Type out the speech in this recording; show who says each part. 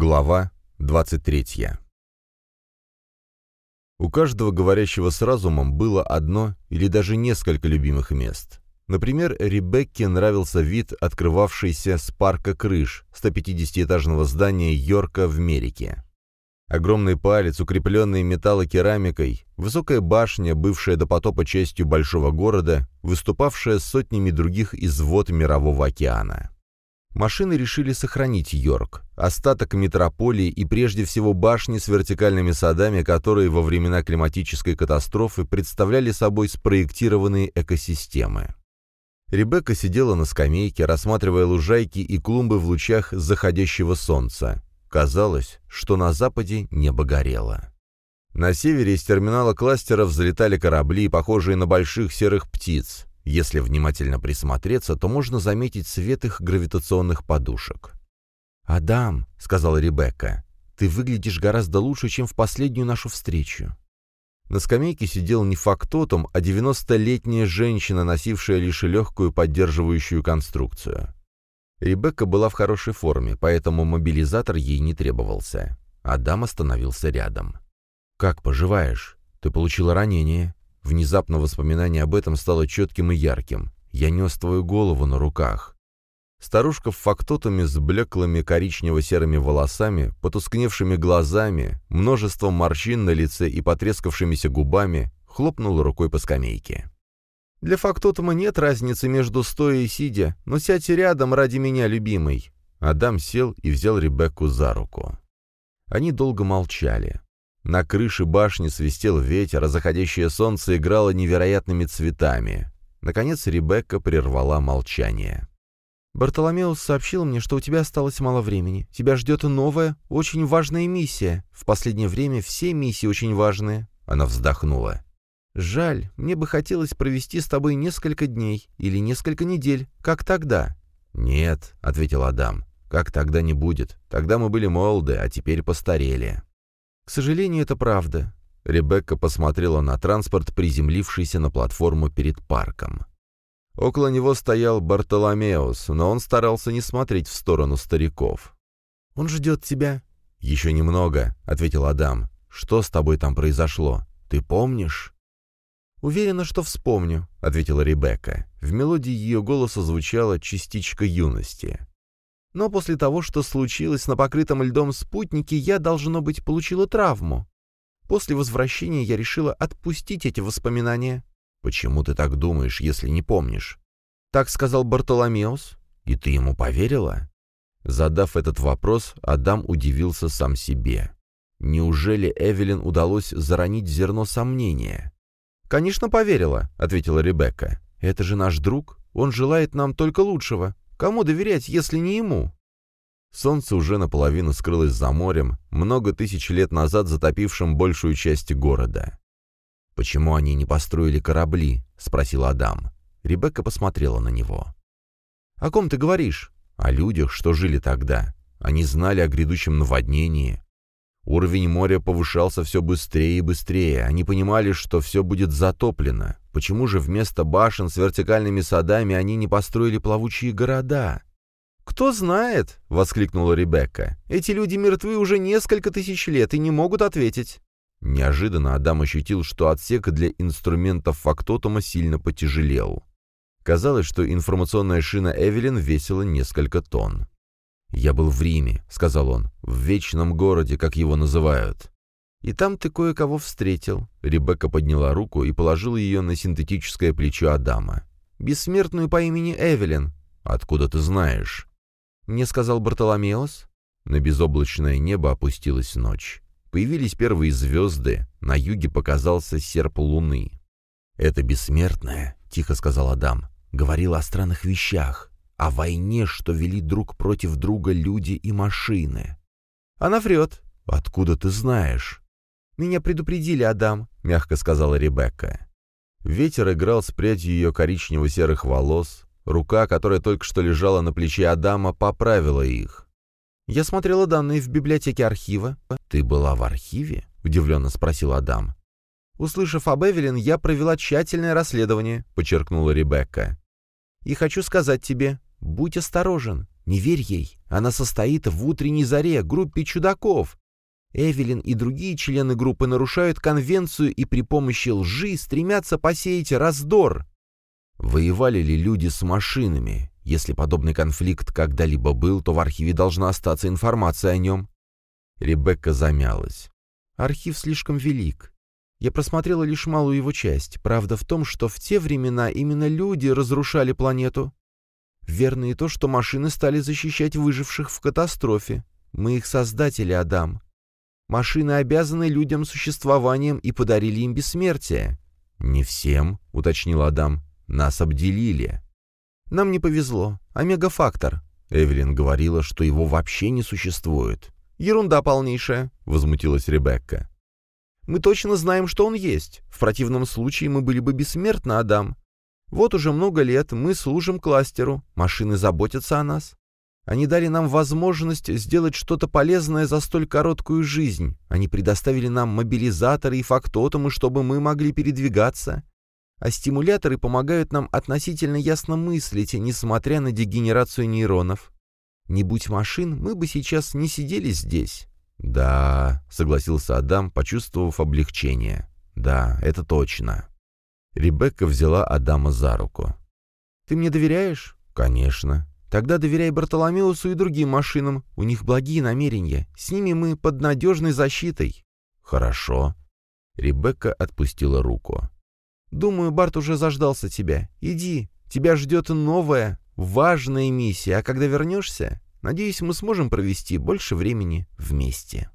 Speaker 1: Глава 23 У каждого говорящего с разумом было одно или даже несколько любимых мест. Например, Ребекке нравился вид, открывавшийся с парка крыш 150-этажного здания Йорка в Мерике. Огромный палец, укрепленный металлокерамикой, высокая башня, бывшая до потопа частью большого города, выступавшая сотнями других из вод Мирового океана. Машины решили сохранить Йорк, остаток метрополии и прежде всего башни с вертикальными садами, которые во времена климатической катастрофы представляли собой спроектированные экосистемы. Ребекка сидела на скамейке, рассматривая лужайки и клумбы в лучах заходящего солнца. Казалось, что на западе небо горело. На севере из терминала кластера взлетали корабли, похожие на больших серых птиц. Если внимательно присмотреться, то можно заметить свет их гравитационных подушек. «Адам», — сказала Ребекка, — «ты выглядишь гораздо лучше, чем в последнюю нашу встречу». На скамейке сидел не фактотум, а 90-летняя женщина, носившая лишь легкую поддерживающую конструкцию. Ребекка была в хорошей форме, поэтому мобилизатор ей не требовался. Адам остановился рядом. «Как поживаешь? Ты получила ранение?» Внезапно воспоминание об этом стало четким и ярким. Я нес твою голову на руках. Старушка в фактотуме с блеклыми коричнево-серыми волосами, потускневшими глазами, множеством морщин на лице и потрескавшимися губами хлопнула рукой по скамейке. «Для фактотума нет разницы между стоя и сидя, но сядьте рядом ради меня, любимый». Адам сел и взял Ребекку за руку. Они долго молчали. На крыше башни свистел ветер, а заходящее солнце играло невероятными цветами. Наконец Ребекка прервала молчание.
Speaker 2: «Бартоломеус сообщил мне, что у тебя осталось мало времени. Тебя ждет новая, очень важная миссия. В последнее время все миссии очень важные».
Speaker 1: Она вздохнула.
Speaker 2: «Жаль, мне бы хотелось провести с тобой несколько дней или несколько недель, как тогда».
Speaker 1: «Нет», — ответил Адам, — «как тогда не будет. Тогда мы были молоды, а теперь постарели».
Speaker 2: «К сожалению, это правда».
Speaker 1: Ребекка посмотрела на транспорт, приземлившийся на платформу перед парком. Около него стоял Бартоломеус, но он старался не смотреть в сторону стариков.
Speaker 2: «Он ждет тебя».
Speaker 1: «Еще немного», — ответил Адам. «Что с тобой там произошло? Ты помнишь?»
Speaker 2: «Уверена, что вспомню», —
Speaker 1: ответила Ребекка. В мелодии ее голоса звучала частичка юности.
Speaker 2: Но после того, что случилось на покрытом льдом спутнике, я, должно быть, получила травму. После возвращения я решила отпустить эти воспоминания.
Speaker 1: «Почему ты так думаешь, если не помнишь?»
Speaker 2: Так сказал Бартоломеус.
Speaker 1: «И ты ему поверила?» Задав этот вопрос, Адам удивился сам себе. Неужели Эвелин удалось заронить зерно сомнения?
Speaker 2: «Конечно, поверила», — ответила Ребекка. «Это же наш друг. Он желает нам только лучшего. Кому доверять, если не ему?
Speaker 1: Солнце уже наполовину скрылось за морем, много тысяч лет назад затопившим большую часть города. «Почему они не построили корабли?» — спросил Адам. Ребекка посмотрела на него.
Speaker 2: «О ком ты говоришь?»
Speaker 1: «О людях, что жили тогда. Они знали о грядущем наводнении. Уровень моря повышался все быстрее и быстрее. Они понимали, что все будет затоплено. Почему же вместо башен с вертикальными садами они не построили плавучие города?
Speaker 2: «Кто знает?» — воскликнула Ребекка. «Эти люди мертвы уже несколько тысяч лет и не могут ответить».
Speaker 1: Неожиданно Адам ощутил, что отсек для инструментов фактотума сильно потяжелел. Казалось, что информационная шина Эвелин весила несколько тонн. «Я был в Риме», — сказал он, — «в вечном городе, как его называют.
Speaker 2: «И там ты кое-кого встретил».
Speaker 1: Ребекка подняла руку и положила ее на синтетическое плечо Адама.
Speaker 2: «Бессмертную по имени Эвелин».
Speaker 1: «Откуда ты знаешь?»
Speaker 2: «Мне сказал Бартоломеос».
Speaker 1: На безоблачное небо опустилась ночь. Появились первые звезды, на юге показался серп луны. «Это бессмертная», — тихо сказал Адам, — говорила о странных вещах, о войне, что вели друг против друга люди и машины.
Speaker 2: «Она врет».
Speaker 1: «Откуда ты знаешь?»
Speaker 2: «Меня предупредили, Адам», — мягко сказала Ребекка.
Speaker 1: Ветер играл с прядью ее коричнево-серых волос. Рука, которая только что лежала на плече Адама, поправила их.
Speaker 2: «Я смотрела данные в библиотеке архива».
Speaker 1: «Ты была в архиве?» — удивленно спросил Адам.
Speaker 2: «Услышав об Эвелин, я провела тщательное расследование», — подчеркнула Ребекка. «И хочу сказать тебе, будь осторожен. Не верь ей, она состоит в утренней заре, группе чудаков. Эвелин и другие члены группы нарушают конвенцию и при помощи лжи стремятся посеять раздор.
Speaker 1: Воевали ли люди с машинами? Если подобный конфликт когда-либо был, то в архиве должна остаться информация о нем. Ребекка замялась.
Speaker 2: Архив слишком велик. Я просмотрела лишь малую его часть. Правда в том, что в те времена именно люди разрушали планету. Верно и то, что машины стали защищать выживших в катастрофе. Мы их создатели, Адам. Машины обязаны людям существованием и подарили им бессмертие.
Speaker 1: «Не всем», — уточнил Адам. «Нас обделили».
Speaker 2: «Нам не повезло. Омега-фактор».
Speaker 1: Эвелин говорила, что его вообще не существует.
Speaker 2: «Ерунда полнейшая», — возмутилась Ребекка. «Мы точно знаем, что он есть. В противном случае мы были бы бессмертны, Адам. Вот уже много лет мы служим кластеру, машины заботятся о нас. Они дали нам возможность сделать что-то полезное за столь короткую жизнь. Они предоставили нам мобилизаторы и фактотумы, чтобы мы могли передвигаться. А стимуляторы помогают нам относительно ясно мыслить, несмотря на дегенерацию нейронов. Не будь машин, мы бы сейчас не сидели здесь».
Speaker 1: «Да», — согласился Адам, почувствовав облегчение. «Да, это точно». Ребекка взяла Адама за руку.
Speaker 2: «Ты мне доверяешь?»
Speaker 1: «Конечно».
Speaker 2: «Тогда доверяй Бартоломеусу и другим машинам. У них благие намерения. С ними мы под надежной защитой».
Speaker 1: «Хорошо». Ребекка отпустила руку.
Speaker 2: «Думаю, Барт уже заждался тебя. Иди. Тебя ждет новая, важная миссия, а когда вернешься, надеюсь, мы сможем провести больше времени вместе».